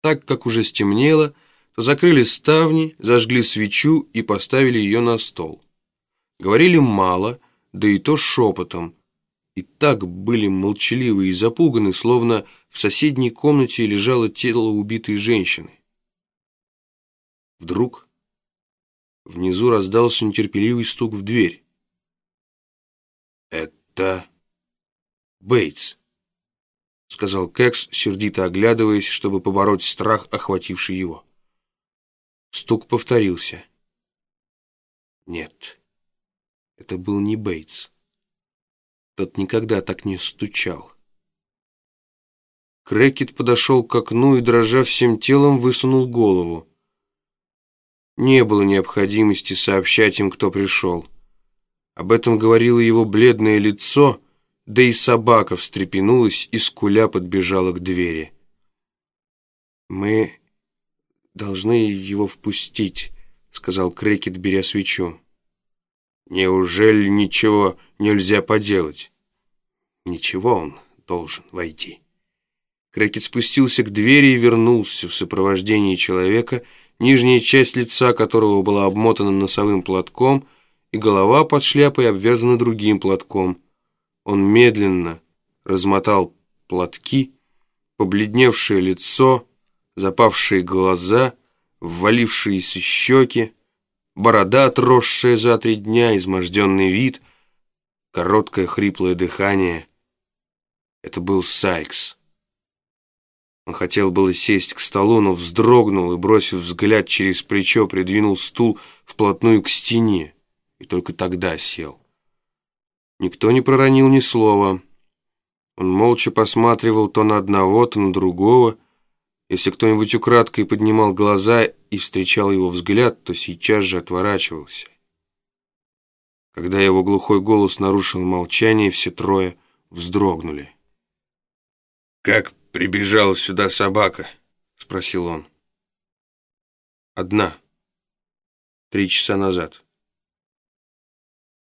Так как уже стемнело, то закрыли ставни, зажгли свечу и поставили ее на стол. Говорили мало, да и то шепотом, и так были молчаливы и запуганы, словно в соседней комнате лежало тело убитой женщины. Вдруг внизу раздался нетерпеливый стук в дверь. «Это Бейтс», — сказал Кекс, сердито оглядываясь, чтобы побороть страх, охвативший его. Стук повторился. Нет, это был не Бейтс. Тот никогда так не стучал. Крекет подошел к окну и, дрожа всем телом, высунул голову. Не было необходимости сообщать им, кто пришел. Об этом говорило его бледное лицо, да и собака встрепенулась и скуля подбежала к двери. «Мы должны его впустить», — сказал Крекет, беря свечу. «Неужели ничего нельзя поделать?» «Ничего он должен войти». Крекет спустился к двери и вернулся в сопровождении человека, нижняя часть лица которого была обмотана носовым платком, и голова под шляпой обвязана другим платком. Он медленно размотал платки, побледневшее лицо, запавшие глаза, ввалившиеся щеки, борода, отросшая за три дня, изможденный вид, короткое хриплое дыхание. Это был Сайкс. Он хотел было сесть к столу, но вздрогнул и, бросив взгляд через плечо, придвинул стул вплотную к стене и только тогда сел. Никто не проронил ни слова. Он молча посматривал то на одного, то на другого, если кто-нибудь украдкой поднимал глаза и встречал его взгляд, то сейчас же отворачивался. Когда его глухой голос нарушил молчание, все трое вздрогнули. «Как прибежала сюда собака?» — спросил он. «Одна. Три часа назад».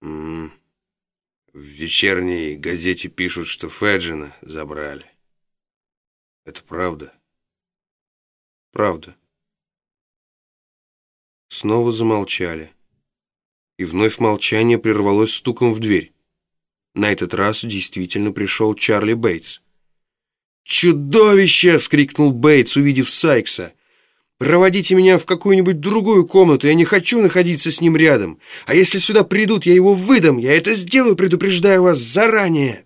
М -м -м. В вечерней газете пишут, что Феджина забрали. Это правда?» Правда. Снова замолчали. И вновь молчание прервалось стуком в дверь. На этот раз действительно пришел Чарли Бейтс. «Чудовище!» — вскрикнул Бейтс, увидев Сайкса. «Проводите меня в какую-нибудь другую комнату, я не хочу находиться с ним рядом. А если сюда придут, я его выдам, я это сделаю, предупреждаю вас заранее!»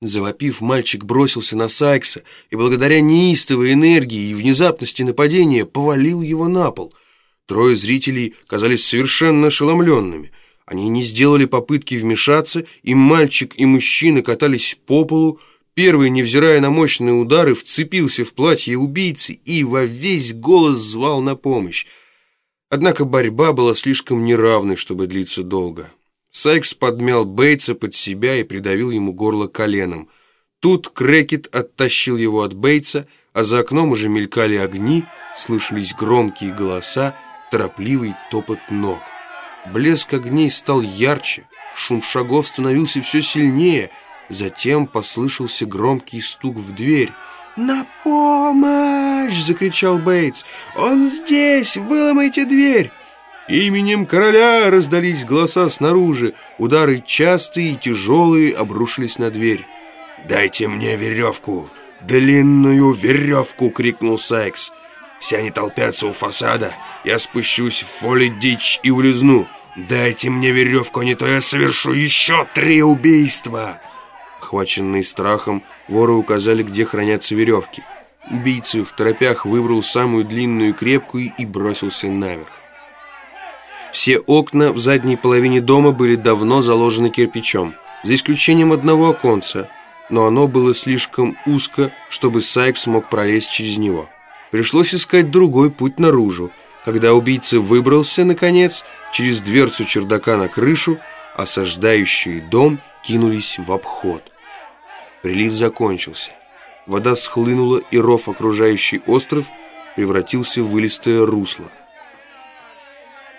Завопив, мальчик бросился на Сайкса и благодаря неистовой энергии и внезапности нападения повалил его на пол. Трое зрителей казались совершенно ошеломленными. Они не сделали попытки вмешаться, и мальчик, и мужчина катались по полу. Первый, невзирая на мощные удары, вцепился в платье убийцы и во весь голос звал на помощь. Однако борьба была слишком неравной, чтобы длиться долго. Сайкс подмял Бейтса под себя и придавил ему горло коленом. Тут Крекет оттащил его от Бейтса, а за окном уже мелькали огни, слышались громкие голоса, торопливый топот ног. Блеск огней стал ярче, шум шагов становился все сильнее, затем послышался громкий стук в дверь. «На помощь!» — закричал Бейтс. «Он здесь! Выломайте дверь!» Именем короля раздались голоса снаружи. Удары частые и тяжелые обрушились на дверь. «Дайте мне веревку! Длинную веревку!» — крикнул Сайкс. «Все они толпятся у фасада. Я спущусь в фоли-дичь и улизну. Дайте мне веревку, а не то я совершу еще три убийства!» Охваченные страхом, воры указали, где хранятся веревки. Убийца в торопях выбрал самую длинную и крепкую и бросился наверх. Все окна в задней половине дома были давно заложены кирпичом, за исключением одного оконца, но оно было слишком узко, чтобы Сайк смог пролезть через него. Пришлось искать другой путь наружу. Когда убийца выбрался, наконец, через дверцу чердака на крышу, осаждающие дом кинулись в обход. Прилив закончился. Вода схлынула, и ров, окружающий остров, превратился в вылистое русло.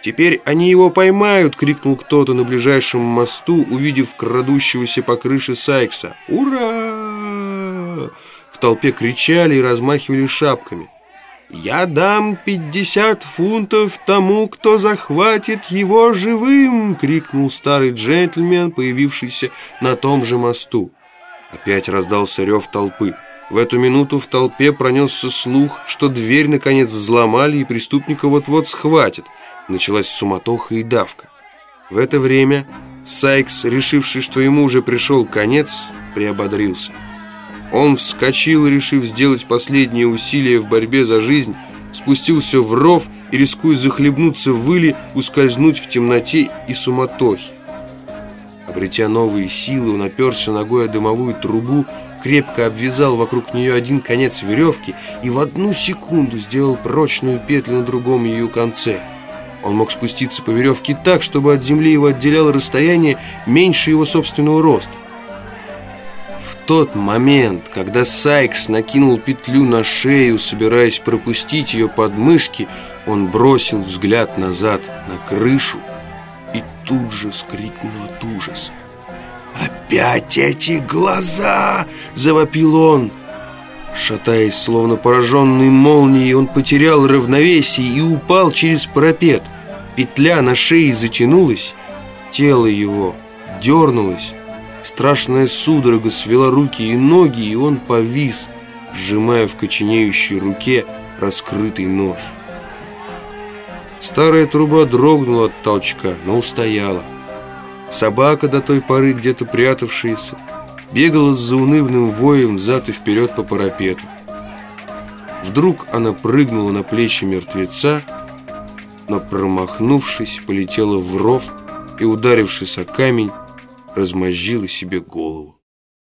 «Теперь они его поймают!» — крикнул кто-то на ближайшем мосту, увидев крадущегося по крыше Сайкса. «Ура!» В толпе кричали и размахивали шапками. «Я дам пятьдесят фунтов тому, кто захватит его живым!» — крикнул старый джентльмен, появившийся на том же мосту. Опять раздался рев толпы. В эту минуту в толпе пронесся слух, что дверь наконец взломали и преступника вот-вот схватят. Началась суматоха и давка. В это время Сайкс, решивший, что ему уже пришел конец, приободрился. Он вскочил, решив сделать последние усилия в борьбе за жизнь, спустился в ров и, рискуя захлебнуться в выле, ускользнуть в темноте и суматохе. Обретя новые силы, он оперся ногой о дымовую трубу, крепко обвязал вокруг нее один конец веревки и в одну секунду сделал прочную петлю на другом ее конце. Он мог спуститься по веревке так, чтобы от земли его отделяло расстояние меньше его собственного роста. В тот момент, когда Сайкс накинул петлю на шею, собираясь пропустить ее под мышки, он бросил взгляд назад на крышу и тут же вскрикнул от ужаса. «Опять эти глаза!» — завопил он. Шатаясь, словно пораженный молнией, он потерял равновесие и упал через парапет. Петля на шее затянулась, тело его дернулось. Страшная судорога свела руки и ноги, и он повис, сжимая в коченеющей руке раскрытый нож. Старая труба дрогнула от толчка, но устояла. Собака, до той поры где-то прятавшаяся, бегала с заунывным воем взад и вперед по парапету. Вдруг она прыгнула на плечи мертвеца, но, промахнувшись, полетела в ров и, ударившись о камень, размозжила себе голову.